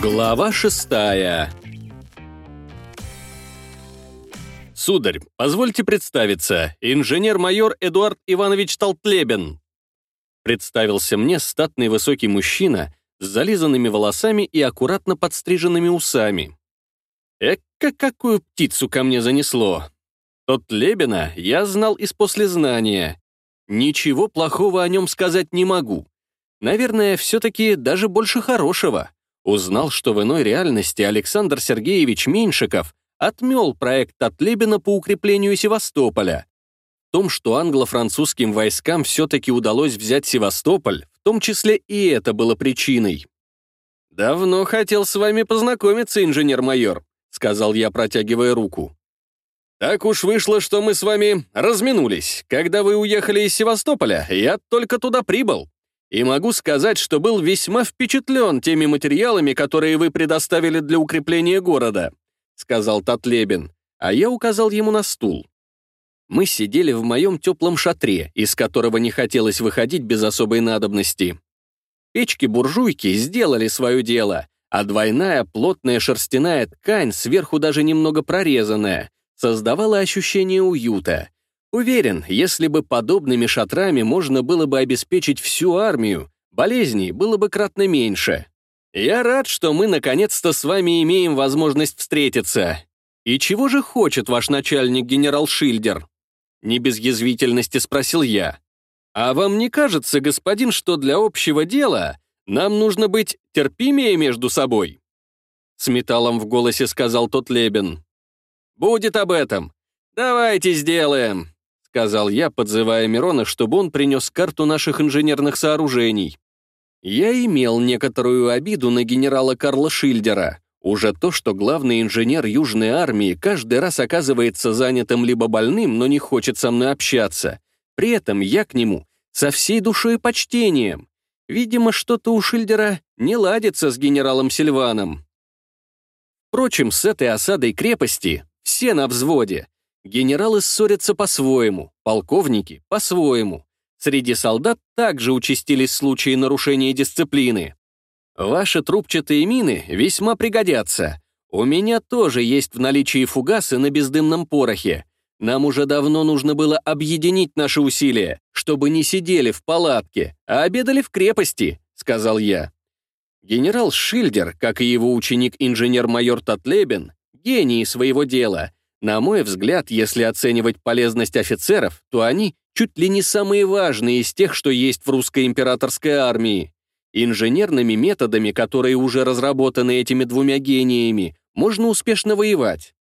Глава шестая «Сударь, позвольте представиться, инженер-майор Эдуард Иванович Толтлебен». Представился мне статный высокий мужчина с зализанными волосами и аккуратно подстриженными усами. Эка какую птицу ко мне занесло. Толтлебена я знал из послезнания. Ничего плохого о нем сказать не могу. Наверное, все-таки даже больше хорошего. Узнал, что в иной реальности Александр Сергеевич Меньшиков отмел проект Татлебина по укреплению Севастополя. В том, что англо-французским войскам все-таки удалось взять Севастополь, в том числе и это было причиной. «Давно хотел с вами познакомиться, инженер-майор», сказал я, протягивая руку. «Так уж вышло, что мы с вами разминулись. Когда вы уехали из Севастополя, я только туда прибыл. И могу сказать, что был весьма впечатлен теми материалами, которые вы предоставили для укрепления города», — сказал Татлебин, а я указал ему на стул. Мы сидели в моем теплом шатре, из которого не хотелось выходить без особой надобности. Печки-буржуйки сделали свое дело, а двойная плотная шерстяная ткань, сверху даже немного прорезанная, создавала ощущение уюта. Уверен, если бы подобными шатрами можно было бы обеспечить всю армию, болезней было бы кратно меньше. Я рад, что мы наконец-то с вами имеем возможность встретиться. И чего же хочет ваш начальник генерал Шильдер? Не без язвительности спросил я. А вам не кажется, господин, что для общего дела нам нужно быть терпимее между собой? С металлом в голосе сказал тот Лебен. «Будет об этом. Давайте сделаем сказал я, подзывая Мирона, чтобы он принес карту наших инженерных сооружений. Я имел некоторую обиду на генерала Карла Шильдера. Уже то, что главный инженер Южной армии каждый раз оказывается занятым либо больным, но не хочет со мной общаться. При этом я к нему со всей душой и почтением. Видимо, что-то у Шильдера не ладится с генералом Сильваном. Впрочем, с этой осадой крепости все на взводе. Генералы ссорятся по-своему, полковники — по-своему. Среди солдат также участились случаи нарушения дисциплины. Ваши трубчатые мины весьма пригодятся. У меня тоже есть в наличии фугасы на бездымном порохе. Нам уже давно нужно было объединить наши усилия, чтобы не сидели в палатке, а обедали в крепости», — сказал я. Генерал Шильдер, как и его ученик инженер-майор Татлебен, гений своего дела — на мой взгляд, если оценивать полезность офицеров, то они чуть ли не самые важные из тех, что есть в русской императорской армии. Инженерными методами, которые уже разработаны этими двумя гениями, можно успешно воевать.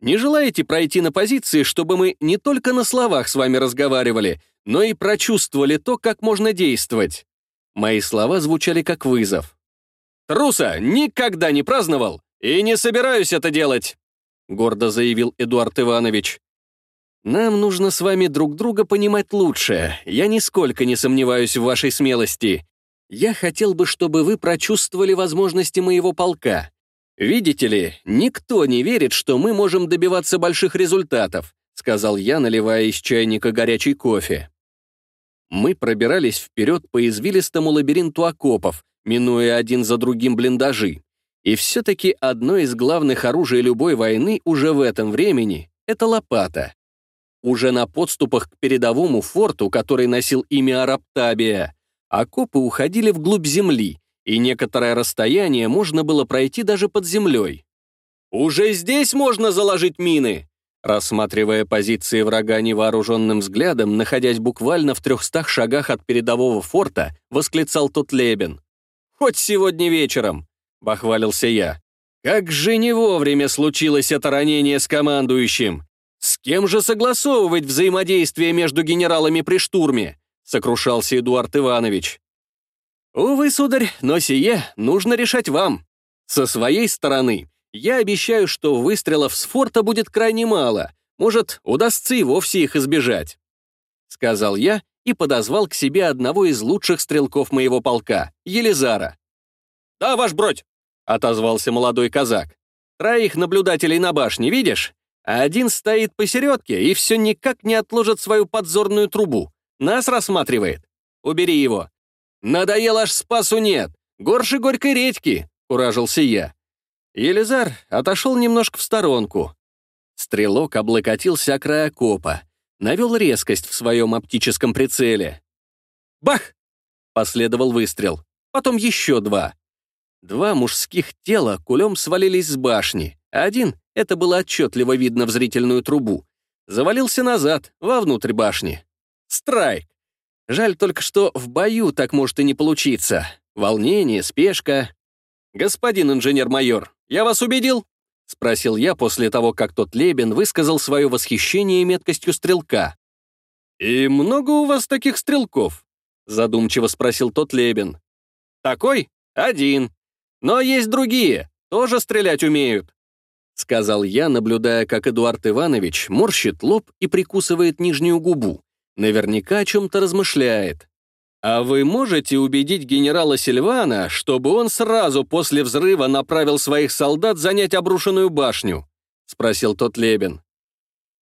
Не желаете пройти на позиции, чтобы мы не только на словах с вами разговаривали, но и прочувствовали то, как можно действовать? Мои слова звучали как вызов. «Труса никогда не праздновал и не собираюсь это делать!» — гордо заявил Эдуард Иванович. «Нам нужно с вами друг друга понимать лучше. Я нисколько не сомневаюсь в вашей смелости. Я хотел бы, чтобы вы прочувствовали возможности моего полка. Видите ли, никто не верит, что мы можем добиваться больших результатов», сказал я, наливая из чайника горячий кофе. Мы пробирались вперед по извилистому лабиринту окопов, минуя один за другим блиндажи. И все-таки одно из главных оружий любой войны уже в этом времени — это лопата. Уже на подступах к передовому форту, который носил имя Араптабия, окопы уходили вглубь земли, и некоторое расстояние можно было пройти даже под землей. «Уже здесь можно заложить мины!» Рассматривая позиции врага невооруженным взглядом, находясь буквально в трехстах шагах от передового форта, восклицал тот Лебен. «Хоть сегодня вечером!» — похвалился я. «Как же не вовремя случилось это ранение с командующим! С кем же согласовывать взаимодействие между генералами при штурме?» — сокрушался Эдуард Иванович. «Увы, сударь, но сие нужно решать вам. Со своей стороны, я обещаю, что выстрелов с форта будет крайне мало, может, удастся и вовсе их избежать», — сказал я и подозвал к себе одного из лучших стрелков моего полка, Елизара. «Да, ваш бродь!» — отозвался молодой казак. «Троих наблюдателей на башне, видишь? один стоит посередке и все никак не отложит свою подзорную трубу. Нас рассматривает. Убери его». Надоел аж спасу нет. Горше горькой редьки, куражился я. Елизар отошел немножко в сторонку. Стрелок облокотился о край окопа, навел резкость в своем оптическом прицеле. Бах! Последовал выстрел. Потом еще два. Два мужских тела кулем свалились с башни. Один, это было отчетливо видно в зрительную трубу, завалился назад, вовнутрь башни. Страйк. Жаль только, что в бою так может и не получиться. Волнение, спешка. «Господин инженер-майор, я вас убедил?» — спросил я после того, как тот Лебен высказал свое восхищение меткостью стрелка. «И много у вас таких стрелков?» — задумчиво спросил тот Лебен. «Такой? Один. Но есть другие, тоже стрелять умеют. — сказал я, наблюдая, как Эдуард Иванович морщит лоб и прикусывает нижнюю губу. Наверняка о чем-то размышляет. «А вы можете убедить генерала Сильвана, чтобы он сразу после взрыва направил своих солдат занять обрушенную башню?» — спросил тот Лебен.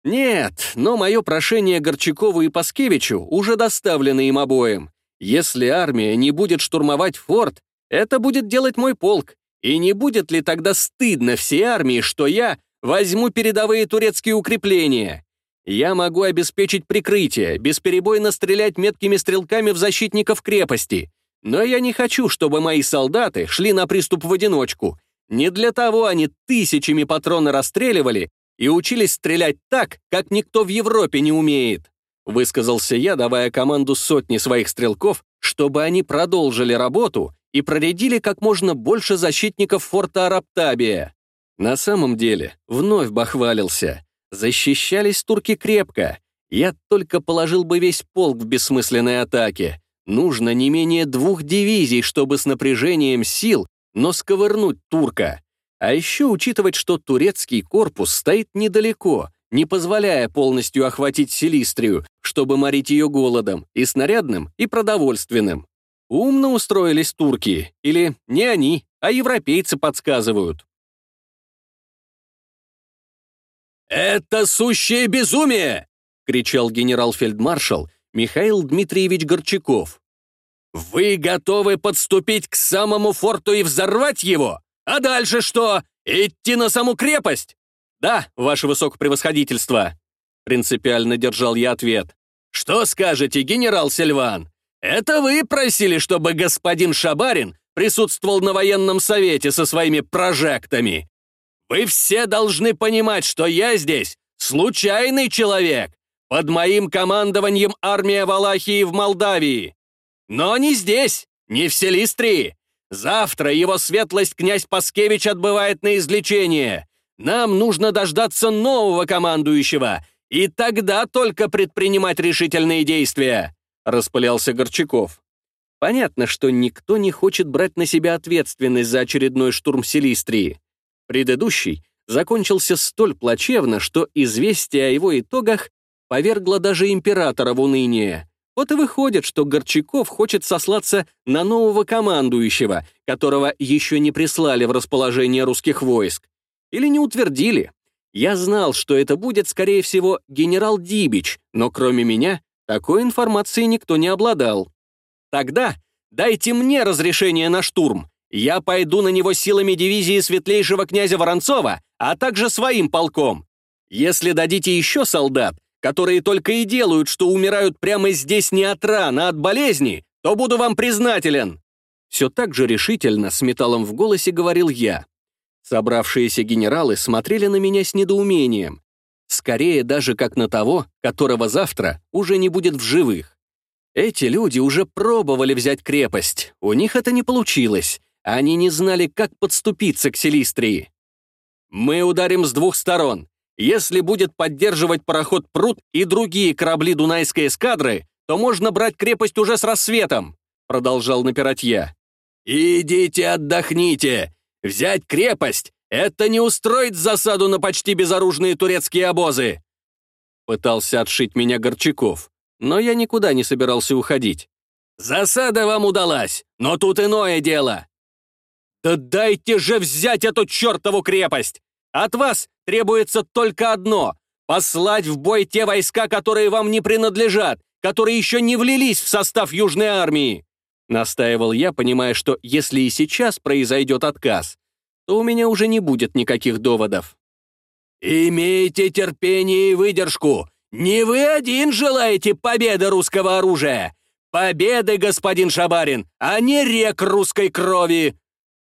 «Нет, но мое прошение Горчакову и Паскевичу уже доставлено им обоим. Если армия не будет штурмовать форт, это будет делать мой полк, и не будет ли тогда стыдно всей армии, что я возьму передовые турецкие укрепления? Я могу обеспечить прикрытие, бесперебойно стрелять меткими стрелками в защитников крепости. Но я не хочу, чтобы мои солдаты шли на приступ в одиночку. Не для того они тысячами патроны расстреливали и учились стрелять так, как никто в Европе не умеет. Высказался я, давая команду сотни своих стрелков, чтобы они продолжили работу и проредили как можно больше защитников форта Араптабия. На самом деле, вновь бахвалился. Защищались турки крепко. Я только положил бы весь полк в бессмысленной атаке. Нужно не менее двух дивизий, чтобы с напряжением сил, но сковырнуть турка. А еще учитывать, что турецкий корпус стоит недалеко, не позволяя полностью охватить Силистрию, чтобы морить ее голодом, и снарядным, и продовольственным. Умно устроились турки, или не они, а европейцы подсказывают. «Это сущее безумие!» — кричал генерал-фельдмаршал Михаил Дмитриевич Горчаков. «Вы готовы подступить к самому форту и взорвать его? А дальше что? Идти на саму крепость?» «Да, ваше высокопревосходительство», — принципиально держал я ответ. «Что скажете, генерал Сильван? Это вы просили, чтобы господин Шабарин присутствовал на военном совете со своими прожектами. Вы все должны понимать, что я здесь случайный человек. Под моим командованием армия Валахии в Молдавии. Но не здесь, не в Селистрии. Завтра его светлость князь Паскевич отбывает на излечение. Нам нужно дождаться нового командующего, и тогда только предпринимать решительные действия распылялся Горчаков. Понятно, что никто не хочет брать на себя ответственность за очередной штурм Селистрии. Предыдущий закончился столь плачевно, что известие о его итогах повергло даже императора в уныние. Вот и выходит, что Горчаков хочет сослаться на нового командующего, которого еще не прислали в расположение русских войск. Или не утвердили. Я знал, что это будет, скорее всего, генерал Дибич, но кроме меня такой информацией никто не обладал. Тогда дайте мне разрешение на штурм. Я пойду на него силами дивизии светлейшего князя Воронцова, а также своим полком. Если дадите еще солдат, которые только и делают, что умирают прямо здесь не от ран, а от болезни, то буду вам признателен». Все так же решительно, с металлом в голосе говорил я. Собравшиеся генералы смотрели на меня с недоумением. Скорее даже как на того, которого завтра уже не будет в живых. Эти люди уже пробовали взять крепость, у них это не получилось, они не знали, как подступиться к Селистрии. «Мы ударим с двух сторон. Если будет поддерживать пароход «Пруд» и другие корабли Дунайской эскадры, то можно брать крепость уже с рассветом», продолжал напирать я. «Идите отдохните. Взять крепость это не устроит засаду на почти безоружные турецкие обозы!» Пытался отшить меня Горчаков, но я никуда не собирался уходить. «Засада вам удалась, но тут иное дело!» «Да дайте же взять эту чертову крепость! От вас требуется только одно — послать в бой те войска, которые вам не принадлежат, которые еще не влились в состав Южной армии!» Настаивал я, понимая, что если и сейчас произойдет отказ, то у меня уже не будет никаких доводов. «Имейте терпение и выдержку! Не вы один желаете победы русского оружия! Победы, господин Шабарин, а не рек русской крови!»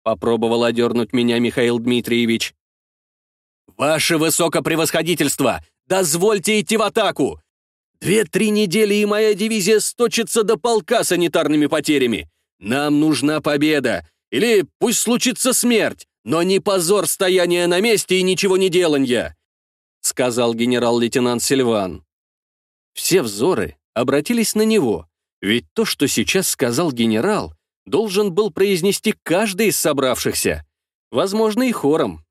Попробовал одернуть меня Михаил Дмитриевич. «Ваше высокопревосходительство! Дозвольте идти в атаку! Две-три недели, и моя дивизия сточится до полка санитарными потерями. Нам нужна победа, или пусть случится смерть, но не позор стояния на месте и ничего не деланья», сказал генерал-лейтенант Сильван. Все взоры обратились на него, ведь то, что сейчас сказал генерал, должен был произнести каждый из собравшихся, возможно, и хором.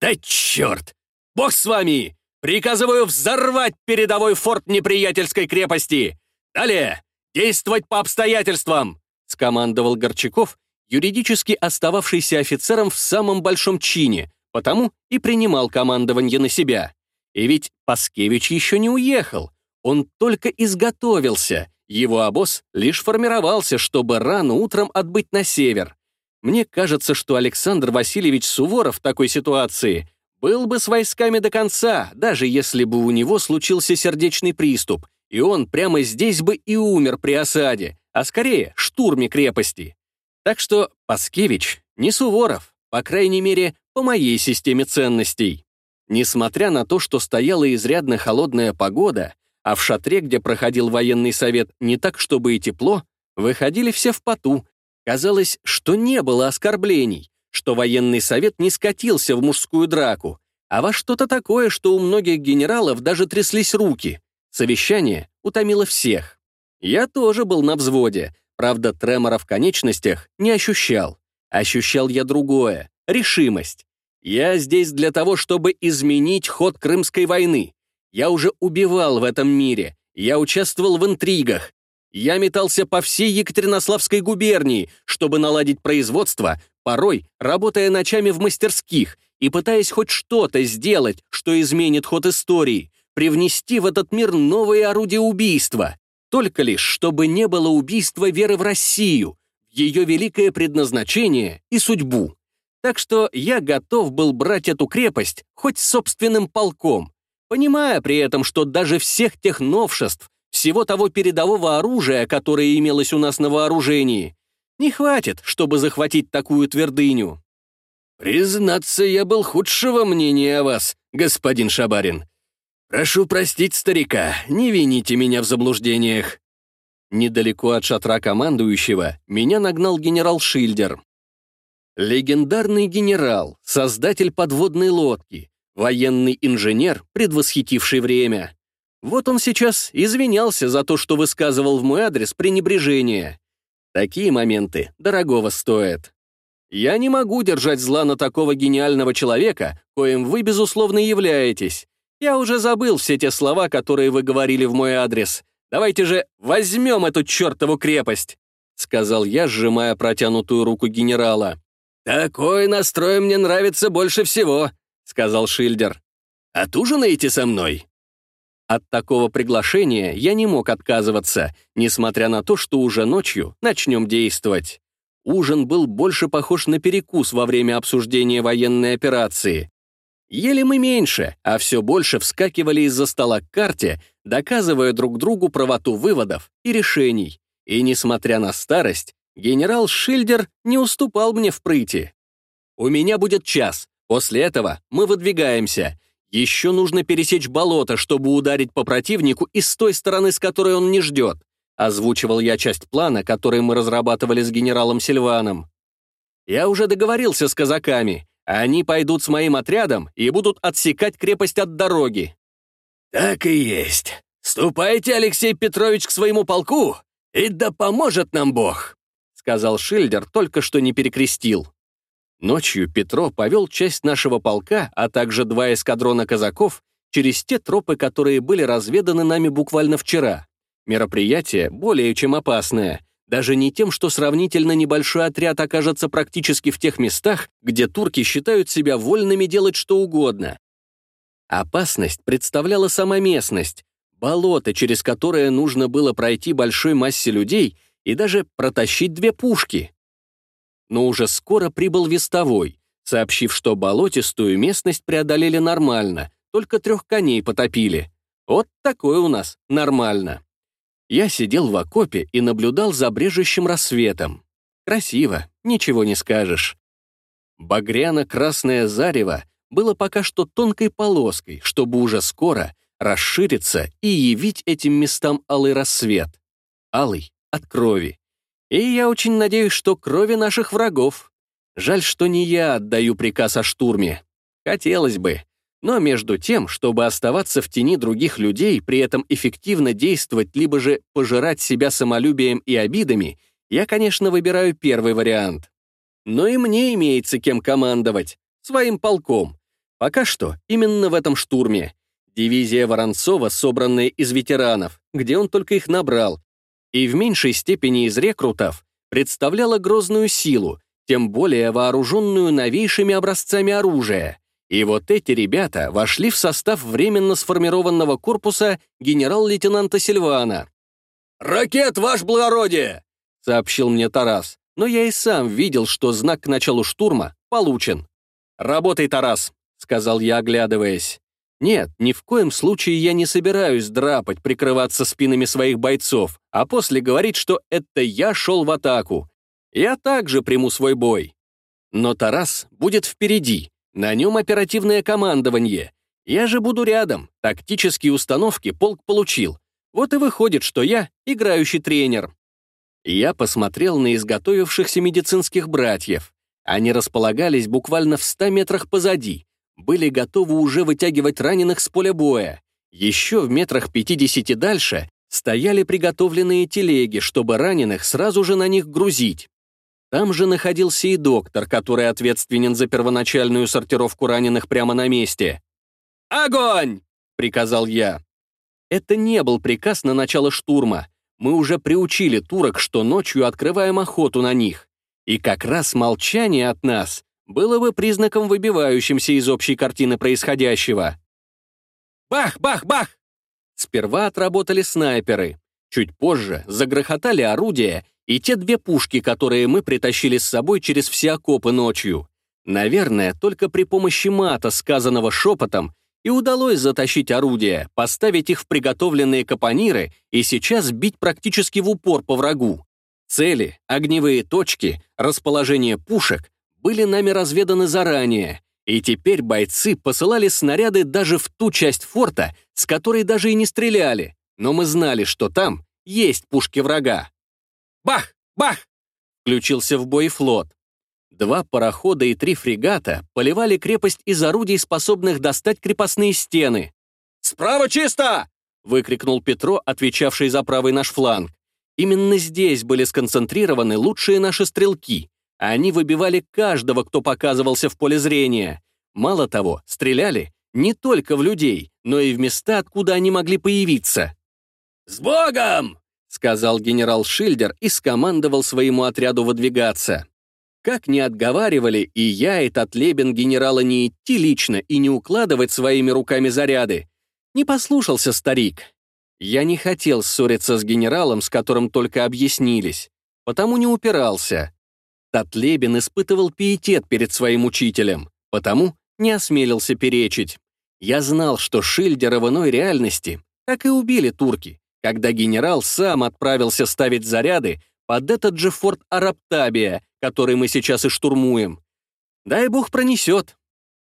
«Да черт! Бог с вами! Приказываю взорвать передовой форт неприятельской крепости! Далее! Действовать по обстоятельствам!» скомандовал Горчаков, юридически остававшийся офицером в самом большом чине, потому и принимал командование на себя. И ведь Паскевич еще не уехал, он только изготовился, его обоз лишь формировался, чтобы рано утром отбыть на север. Мне кажется, что Александр Васильевич Суворов в такой ситуации был бы с войсками до конца, даже если бы у него случился сердечный приступ, и он прямо здесь бы и умер при осаде, а скорее штурме крепости. Так что Паскевич не Суворов, по крайней мере, по моей системе ценностей. Несмотря на то, что стояла изрядно холодная погода, а в шатре, где проходил военный совет, не так, чтобы и тепло, выходили все в поту. Казалось, что не было оскорблений, что военный совет не скатился в мужскую драку, а во что-то такое, что у многих генералов даже тряслись руки. Совещание утомило всех. Я тоже был на взводе, правда, тремора в конечностях не ощущал. Ощущал я другое — решимость. Я здесь для того, чтобы изменить ход Крымской войны. Я уже убивал в этом мире, я участвовал в интригах, я метался по всей Екатеринославской губернии, чтобы наладить производство, порой работая ночами в мастерских и пытаясь хоть что-то сделать, что изменит ход истории, привнести в этот мир новые орудия убийства. Только лишь, чтобы не было убийства веры в Россию, ее великое предназначение и судьбу. Так что я готов был брать эту крепость хоть собственным полком, понимая при этом, что даже всех тех новшеств, всего того передового оружия, которое имелось у нас на вооружении, не хватит, чтобы захватить такую твердыню. «Признаться, я был худшего мнения о вас, господин Шабарин. Прошу простить старика, не вините меня в заблуждениях». Недалеко от шатра командующего меня нагнал генерал Шильдер. Легендарный генерал, создатель подводной лодки, военный инженер, предвосхитивший время. Вот он сейчас извинялся за то, что высказывал в мой адрес пренебрежение. Такие моменты дорогого стоят. Я не могу держать зла на такого гениального человека, коим вы, безусловно, являетесь. Я уже забыл все те слова, которые вы говорили в мой адрес. Давайте же возьмем эту чертову крепость», — сказал я, сжимая протянутую руку генерала. «Такой настрой мне нравится больше всего», — сказал Шильдер. «Отужинаете со мной?» От такого приглашения я не мог отказываться, несмотря на то, что уже ночью начнем действовать. Ужин был больше похож на перекус во время обсуждения военной операции. Ели мы меньше, а все больше вскакивали из-за стола к карте, доказывая друг другу правоту выводов и решений. И, несмотря на старость, генерал Шильдер не уступал мне в прыти. «У меня будет час. После этого мы выдвигаемся. Еще нужно пересечь болото, чтобы ударить по противнику и с той стороны, с которой он не ждет. Озвучивал я часть плана, который мы разрабатывали с генералом Сильваном. Я уже договорился с казаками. Они пойдут с моим отрядом и будут отсекать крепость от дороги. Так и есть. Ступайте, Алексей Петрович, к своему полку, и да поможет нам Бог, сказал Шильдер, только что не перекрестил. Ночью Петро повел часть нашего полка, а также два эскадрона казаков, через те тропы, которые были разведаны нами буквально вчера. Мероприятие более чем опасное, даже не тем, что сравнительно небольшой отряд окажется практически в тех местах, где турки считают себя вольными делать что угодно. Опасность представляла сама местность, болото, через которое нужно было пройти большой массе людей и даже протащить две пушки. Но уже скоро прибыл вестовой, сообщив, что болотистую местность преодолели нормально, только трех коней потопили. Вот такое у нас нормально. Я сидел в окопе и наблюдал за брежущим рассветом. Красиво, ничего не скажешь. Багряно-красное зарево было пока что тонкой полоской, чтобы уже скоро расшириться и явить этим местам алый рассвет. Алый от крови. И я очень надеюсь, что крови наших врагов. Жаль, что не я отдаю приказ о штурме. Хотелось бы. Но между тем, чтобы оставаться в тени других людей, при этом эффективно действовать, либо же пожирать себя самолюбием и обидами, я, конечно, выбираю первый вариант. Но и мне имеется кем командовать. Своим полком. Пока что именно в этом штурме. Дивизия Воронцова, собранная из ветеранов, где он только их набрал, и в меньшей степени из рекрутов, представляла грозную силу, тем более вооруженную новейшими образцами оружия. И вот эти ребята вошли в состав временно сформированного корпуса генерал-лейтенанта Сильвана. «Ракет, ваш благородие!» — сообщил мне Тарас, но я и сам видел, что знак к началу штурма получен. «Работай, Тарас», — сказал я, оглядываясь. Нет, ни в коем случае я не собираюсь драпать, прикрываться спинами своих бойцов, а после говорить, что это я шел в атаку. Я также приму свой бой. Но Тарас будет впереди, на нем оперативное командование. Я же буду рядом, тактические установки полк получил. Вот и выходит, что я играющий тренер. Я посмотрел на изготовившихся медицинских братьев. Они располагались буквально в ста метрах позади, были готовы уже вытягивать раненых с поля боя. Еще в метрах 50 дальше стояли приготовленные телеги, чтобы раненых сразу же на них грузить. Там же находился и доктор, который ответственен за первоначальную сортировку раненых прямо на месте. «Огонь!» — приказал я. Это не был приказ на начало штурма. Мы уже приучили турок, что ночью открываем охоту на них. И как раз молчание от нас было бы признаком выбивающимся из общей картины происходящего. Бах, бах, бах! Сперва отработали снайперы. Чуть позже загрохотали орудия и те две пушки, которые мы притащили с собой через все окопы ночью. Наверное, только при помощи мата, сказанного шепотом, и удалось затащить орудия, поставить их в приготовленные капониры и сейчас бить практически в упор по врагу. Цели, огневые точки, расположение пушек были нами разведаны заранее, и теперь бойцы посылали снаряды даже в ту часть форта, с которой даже и не стреляли, но мы знали, что там есть пушки врага. «Бах! Бах!» — включился в бой флот. Два парохода и три фрегата поливали крепость из орудий, способных достать крепостные стены. «Справа чисто!» — выкрикнул Петро, отвечавший за правый наш фланг. Именно здесь были сконцентрированы лучшие наши стрелки. Они выбивали каждого, кто показывался в поле зрения. Мало того, стреляли не только в людей, но и в места, откуда они могли появиться. «С Богом!» — сказал генерал Шильдер и скомандовал своему отряду выдвигаться. Как не отговаривали и я, и Татлебен генерала не идти лично и не укладывать своими руками заряды, не послушался старик. Я не хотел ссориться с генералом, с которым только объяснились, потому не упирался. Татлебин испытывал пиетет перед своим учителем, потому не осмелился перечить. Я знал, что Шильдера в иной реальности, как и убили турки, когда генерал сам отправился ставить заряды под этот же форт Араптабия, который мы сейчас и штурмуем. Дай бог пронесет.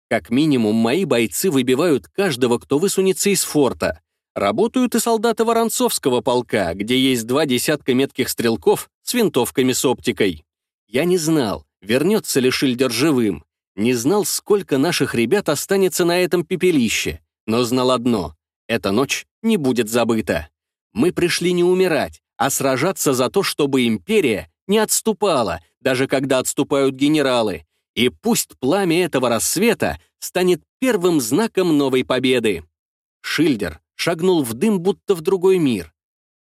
Как минимум, мои бойцы выбивают каждого, кто высунется из форта. Работают и солдаты Воронцовского полка, где есть два десятка метких стрелков с винтовками с оптикой. Я не знал, вернется ли Шильдер живым, не знал, сколько наших ребят останется на этом пепелище, но знал одно — эта ночь не будет забыта. Мы пришли не умирать, а сражаться за то, чтобы империя не отступала, даже когда отступают генералы, и пусть пламя этого рассвета станет первым знаком новой победы. Шильдер шагнул в дым, будто в другой мир.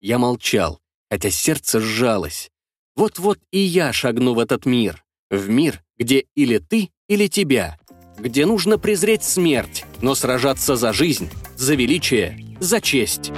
Я молчал, хотя сердце сжалось. Вот-вот и я шагну в этот мир. В мир, где или ты, или тебя. Где нужно презреть смерть, но сражаться за жизнь, за величие, за честь.